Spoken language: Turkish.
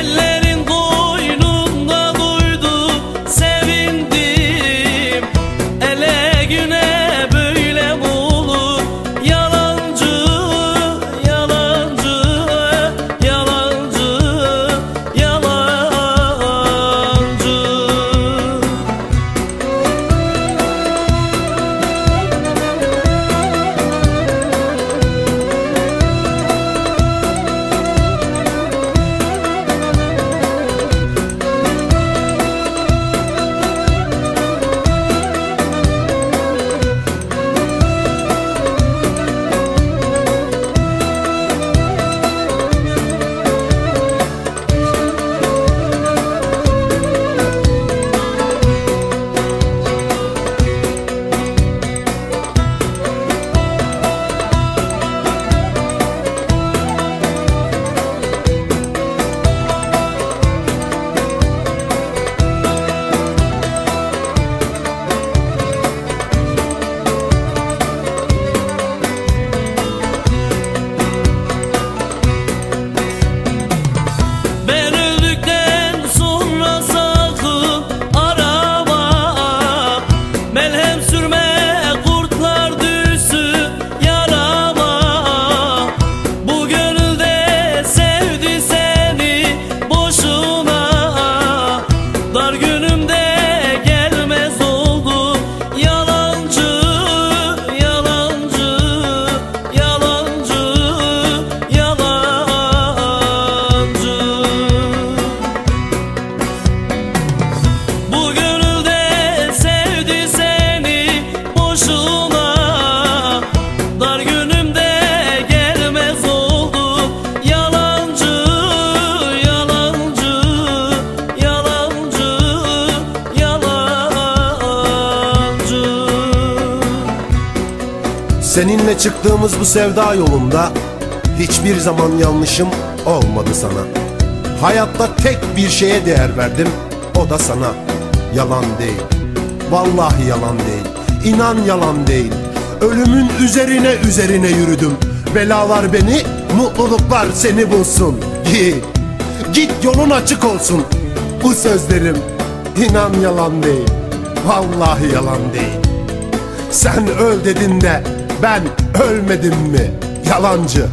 اللي Seninle çıktığımız bu sevda yolunda hiçbir zaman yanlışım olmadı sana. Hayatta tek bir şeye değer verdim, o da sana. Yalan değil, vallahi yalan değil, inan yalan değil. Ölümün üzerine üzerine yürüdüm. Belalar beni, mutluluklar seni bulsun. Git, git yolun açık olsun. Bu sözlerim inan yalan değil, vallahi yalan değil. Sen öl dedin de ben ölmedim mi? Yalancı.